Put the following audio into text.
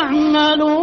تعملون